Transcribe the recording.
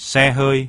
xe hơi.